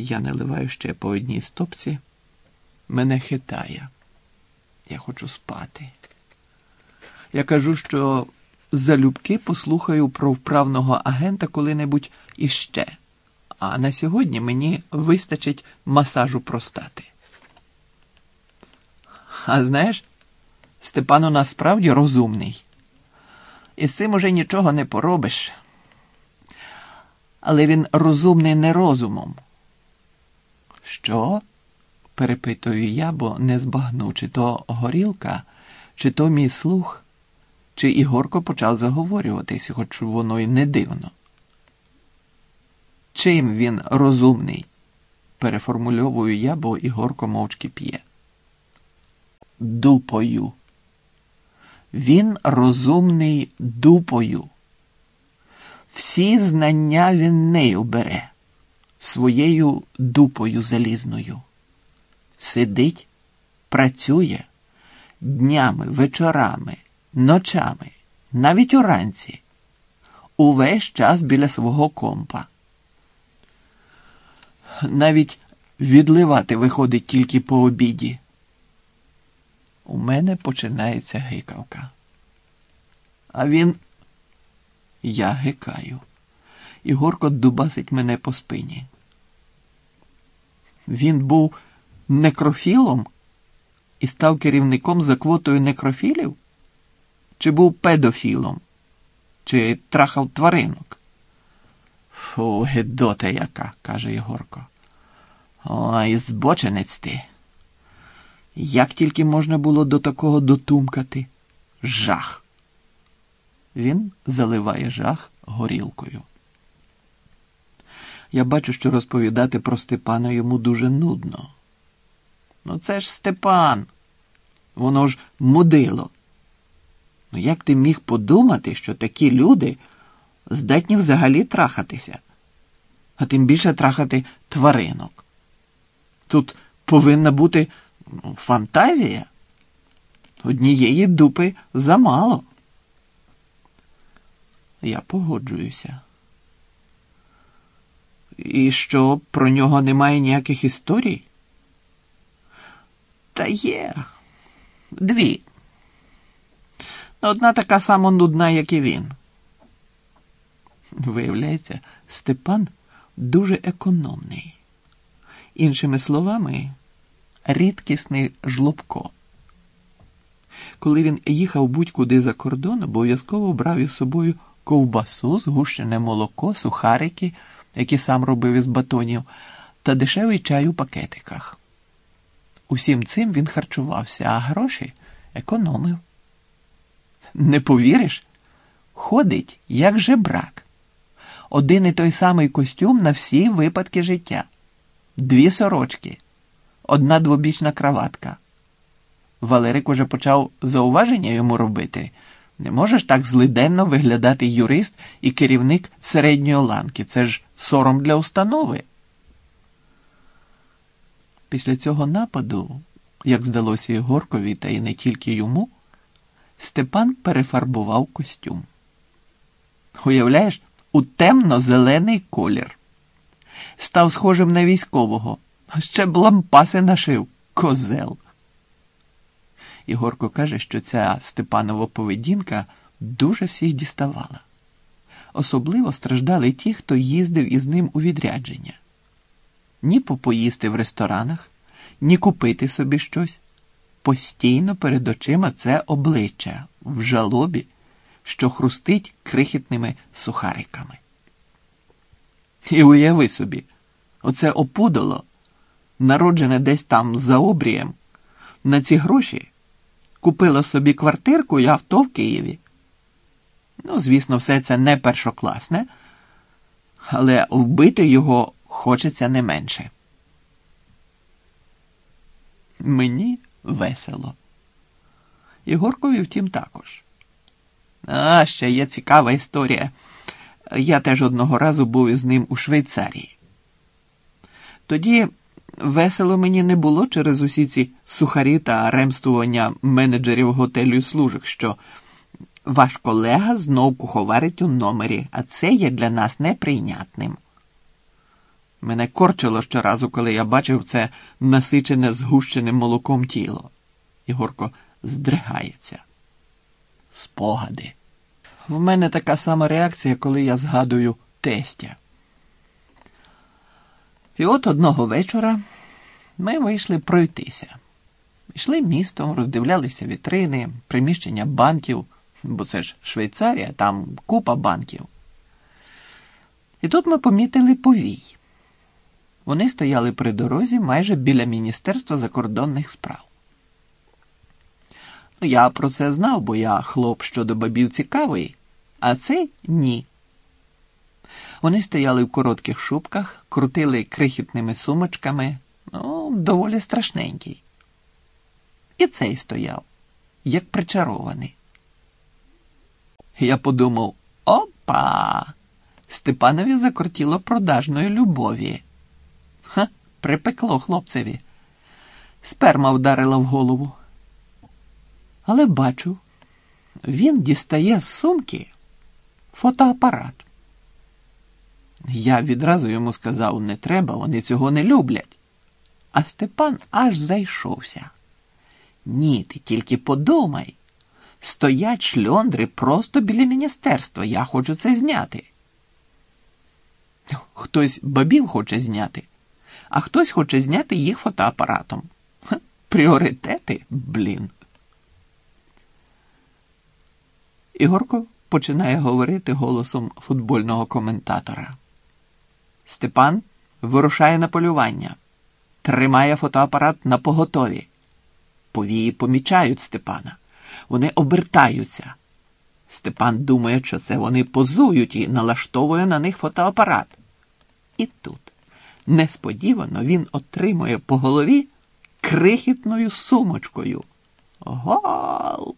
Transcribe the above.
Я наливаю ще по одній стопці. Мене хитає. Я хочу спати. Я кажу, що залюбки послухаю про вправного агента коли-небудь іще. А на сьогодні мені вистачить масажу простати. А знаєш, Степан у нас справді розумний. І з цим уже нічого не поробиш. Але він розумний не розумом. Що? перепитую я, бо не збагну, чи то горілка, чи то мій слух, чи Ігорко почав заговорюватись, хоч воно й не дивно. Чим він розумний? переформульовую я, бо Ігорко мовчки п'є. Дупою. Він розумний дупою. Всі знання він нею бере, своєю дупою залізною. Сидить, працює днями, вечорами, ночами, навіть уранці, увесь час біля свого компа. Навіть відливати виходить тільки по обіді. У мене починається гикавка. А він. Я гикаю. І горко дубасить мене по спині. Він був некрофілом і став керівником за квотою некрофілів? Чи був педофілом? Чи трахав тваринок? Фу, гедота яка, каже Єгорко. Ой, збоченець ти. Як тільки можна було до такого дотумкати? Жах. Він заливає жах горілкою. Я бачу, що розповідати про Степана йому дуже нудно. Ну, це ж Степан. Воно ж мудило. Ну, як ти міг подумати, що такі люди здатні взагалі трахатися, а тим більше трахати тваринок? Тут повинна бути ну, фантазія. Однієї дупи замало. Я погоджуюся. І що про нього немає ніяких історій? Та є дві. Одна така сама нудна, як і він. Виявляється, Степан дуже економний. Іншими словами, рідкісний жлобко. Коли він їхав будь-куди за кордон, обов'язково брав із собою ковбасу, згущене молоко, сухарики, які сам робив із батонів, та дешевий чай у пакетиках. Усім цим він харчувався, а гроші економив. Не повіриш? Ходить, як жебрак. Один і той самий костюм на всі випадки життя, дві сорочки, одна двобічна краватка. Валерик уже почав зауваження йому робити. Не можеш так злиденно виглядати юрист і керівник середньої ланки. Це ж сором для установи. Після цього нападу, як здалося Ігоркові, та й не тільки йому, Степан перефарбував костюм. Уявляєш, у темно-зелений колір. Став схожим на військового, ще б лампаси нашив козел. Ігорко каже, що ця Степанова поведінка дуже всіх діставала. Особливо страждали ті, хто їздив із ним у відрядження. Ні попоїсти в ресторанах, ні купити собі щось. Постійно перед очима це обличчя в жалобі, що хрустить крихітними сухариками. І уяви собі, оце опудало, народжене десь там за обрієм, на ці гроші купила собі квартирку і авто в Києві. Ну, звісно, все це не першокласне, але вбити його хочеться не менше. Мені весело. Ігоркові, втім, також. А ще є цікава історія. Я теж одного разу був із ним у Швейцарії. Тоді весело мені не було через усі ці сухарі та ремствування менеджерів готелю і служок, що ваш колега знов куховарить у номері, а це є для нас неприйнятним. Мене корчило щоразу, коли я бачив це насичене згущеним молоком тіло. Ігорко здригається. Спогади. В мене така сама реакція, коли я згадую тестя. І от одного вечора ми вийшли пройтися. Йшли містом, роздивлялися вітрини, приміщення банків, бо це ж Швейцарія, там купа банків. І тут ми помітили повій. Вони стояли при дорозі майже біля Міністерства закордонних справ. Ну, я про це знав, бо я хлоп щодо бабів цікавий, а цей ні. Вони стояли в коротких шубках, крутили крихітними сумочками, ну, доволі страшненький. І цей стояв, як причарований. Я подумав: опа! Степанові закортіло продажної любові. Ха, припекло хлопцеві. Сперма вдарила в голову. Але бачу, він дістає з сумки фотоапарат. Я відразу йому сказав, не треба, вони цього не люблять. А Степан аж зайшовся. Ні, ти тільки подумай. Стоять шльондри просто біля міністерства. Я хочу це зняти. Хтось бабів хоче зняти, а хтось хоче зняти їх фотоапаратом. Пріоритети, блін. Ігорко починає говорити голосом футбольного коментатора. Степан вирушає на полювання, тримає фотоапарат на поготові. Повії помічають Степана. Вони обертаються. Степан думає, що це вони позують і налаштовує на них фотоапарат. І тут несподівано він отримує по голові крихітною сумочкою. Гол!